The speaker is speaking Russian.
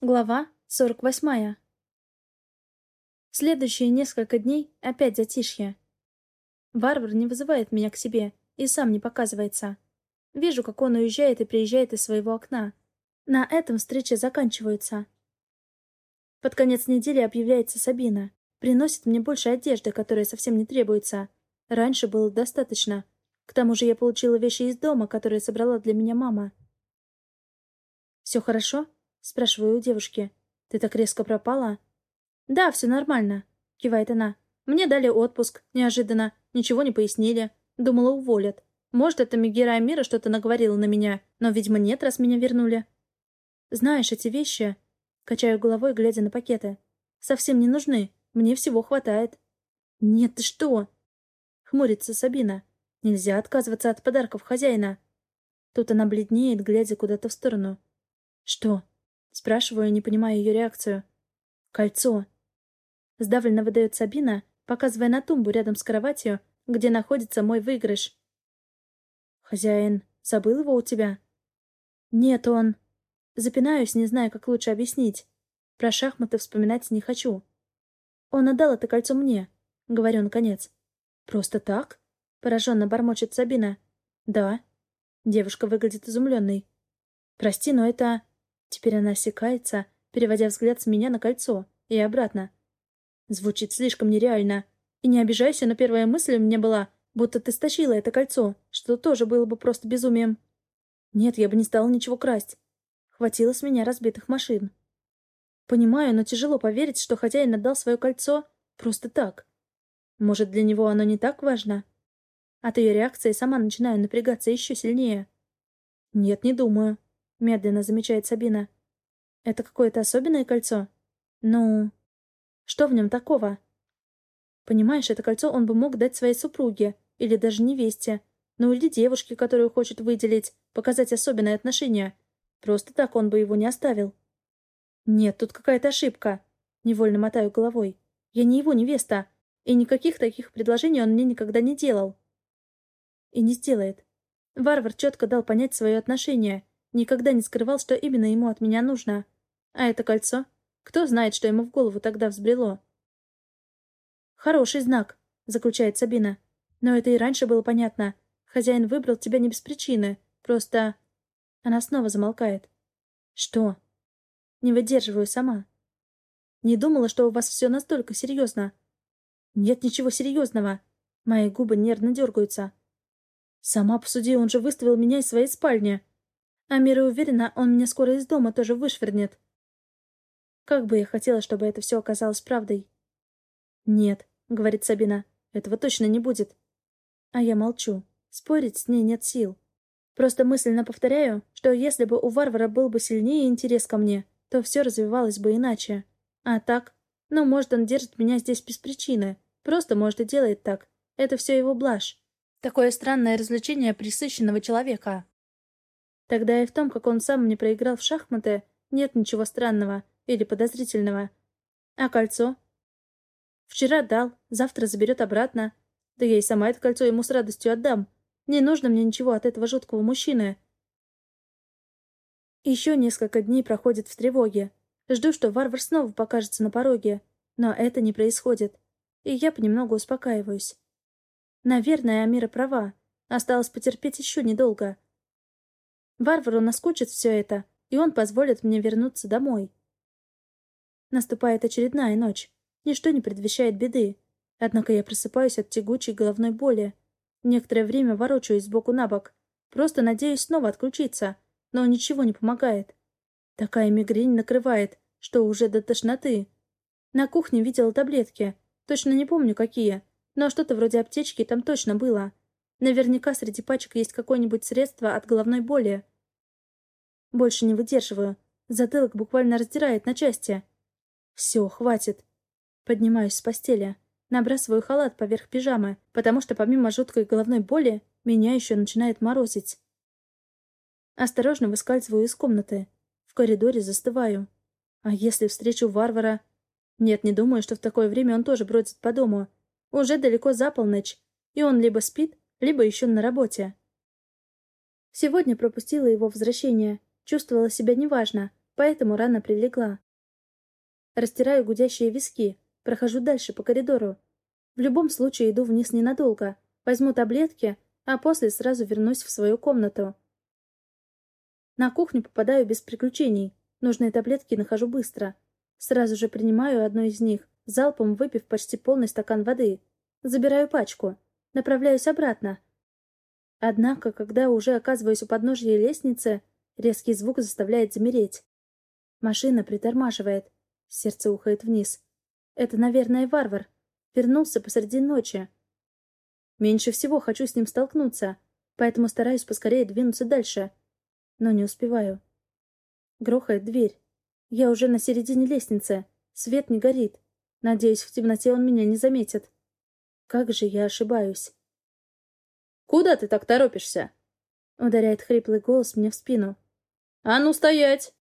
Глава 48. Следующие несколько дней опять затишье. Варвар не вызывает меня к себе и сам не показывается. Вижу, как он уезжает и приезжает из своего окна. На этом встречи заканчиваются. Под конец недели объявляется Сабина. Приносит мне больше одежды, которая совсем не требуется. Раньше было достаточно. К тому же я получила вещи из дома, которые собрала для меня мама. «Все хорошо?» Спрашиваю у девушки. «Ты так резко пропала?» «Да, все нормально», — кивает она. «Мне дали отпуск, неожиданно, ничего не пояснили. Думала, уволят. Может, это Мегера Амира что-то наговорила на меня, но, видимо, нет, раз меня вернули». «Знаешь, эти вещи...» Качаю головой, глядя на пакеты. «Совсем не нужны. Мне всего хватает». «Нет, ты что?» Хмурится Сабина. «Нельзя отказываться от подарков хозяина». Тут она бледнеет, глядя куда-то в сторону. «Что?» Спрашиваю, не понимая ее реакцию. «Кольцо». Сдавленно выдает Сабина, показывая на тумбу рядом с кроватью, где находится мой выигрыш. «Хозяин, забыл его у тебя?» «Нет, он...» Запинаюсь, не зная, как лучше объяснить. Про шахматы вспоминать не хочу. «Он отдал это кольцо мне», — говорю наконец. «Просто так?» — пораженно бормочет Сабина. «Да». Девушка выглядит изумленной. «Прости, но это...» Теперь она осекается, переводя взгляд с меня на кольцо и обратно. Звучит слишком нереально. И не обижайся, но первая мысль у меня была, будто ты стащила это кольцо, что тоже было бы просто безумием. Нет, я бы не стала ничего красть. Хватило с меня разбитых машин. Понимаю, но тяжело поверить, что хозяин отдал свое кольцо просто так. Может, для него оно не так важно? От ее реакции сама начинаю напрягаться еще сильнее. Нет, не думаю. — медленно замечает Сабина. «Это какое-то особенное кольцо? Ну...» «Что в нем такого?» «Понимаешь, это кольцо он бы мог дать своей супруге, или даже невесте, ну или девушке, которую хочет выделить, показать особенное отношение. Просто так он бы его не оставил». «Нет, тут какая-то ошибка», — невольно мотаю головой. «Я не его невеста, и никаких таких предложений он мне никогда не делал». И не сделает. Варвар четко дал понять свое отношение, Никогда не скрывал, что именно ему от меня нужно. А это кольцо? Кто знает, что ему в голову тогда взбрело? «Хороший знак», — заключает Сабина. «Но это и раньше было понятно. Хозяин выбрал тебя не без причины. Просто...» Она снова замолкает. «Что?» «Не выдерживаю сама». «Не думала, что у вас все настолько серьезно». «Нет ничего серьезного». Мои губы нервно дергаются. «Сама посуди, он же выставил меня из своей спальни». Амира уверена, он меня скоро из дома тоже вышвырнет. Как бы я хотела, чтобы это все оказалось правдой. «Нет», — говорит Сабина, — «этого точно не будет». А я молчу. Спорить с ней нет сил. Просто мысленно повторяю, что если бы у варвара был бы сильнее интерес ко мне, то все развивалось бы иначе. А так? Ну, может, он держит меня здесь без причины. Просто, может, и делает так. Это все его блажь. Такое странное развлечение присыщенного человека. Тогда и в том, как он сам не проиграл в шахматы, нет ничего странного или подозрительного. А кольцо? Вчера дал, завтра заберет обратно. Да я и сама это кольцо ему с радостью отдам. Не нужно мне ничего от этого жуткого мужчины. Еще несколько дней проходит в тревоге. Жду, что варвар снова покажется на пороге. Но это не происходит. И я понемногу успокаиваюсь. Наверное, Амира права. Осталось потерпеть еще недолго. Варвару наскучит все это, и он позволит мне вернуться домой. Наступает очередная ночь. Ничто не предвещает беды. Однако я просыпаюсь от тягучей головной боли. Некоторое время ворочаюсь сбоку на бок. Просто надеюсь снова отключиться, но ничего не помогает. Такая мигрень накрывает, что уже до тошноты. На кухне видела таблетки. Точно не помню, какие. Но что-то вроде аптечки там точно было. Наверняка среди пачек есть какое-нибудь средство от головной боли. Больше не выдерживаю. Затылок буквально раздирает на части. Все, хватит. Поднимаюсь с постели. Набрасываю халат поверх пижамы, потому что помимо жуткой головной боли, меня еще начинает морозить. Осторожно выскальзываю из комнаты. В коридоре застываю. А если встречу варвара? Нет, не думаю, что в такое время он тоже бродит по дому. Уже далеко за полночь, и он либо спит, либо еще на работе. Сегодня пропустила его возвращение. Чувствовала себя неважно, поэтому рано прилегла. Растираю гудящие виски, прохожу дальше по коридору. В любом случае иду вниз ненадолго, возьму таблетки, а после сразу вернусь в свою комнату. На кухню попадаю без приключений. Нужные таблетки нахожу быстро. Сразу же принимаю одну из них, залпом выпив почти полный стакан воды. Забираю пачку. Направляюсь обратно. Однако, когда уже оказываюсь у подножья лестницы, резкий звук заставляет замереть. Машина притормаживает. Сердце ухает вниз. Это, наверное, варвар. Вернулся посреди ночи. Меньше всего хочу с ним столкнуться, поэтому стараюсь поскорее двинуться дальше. Но не успеваю. Грохает дверь. Я уже на середине лестницы. Свет не горит. Надеюсь, в темноте он меня не заметит. Как же я ошибаюсь. «Куда ты так торопишься?» Ударяет хриплый голос мне в спину. «А ну стоять!»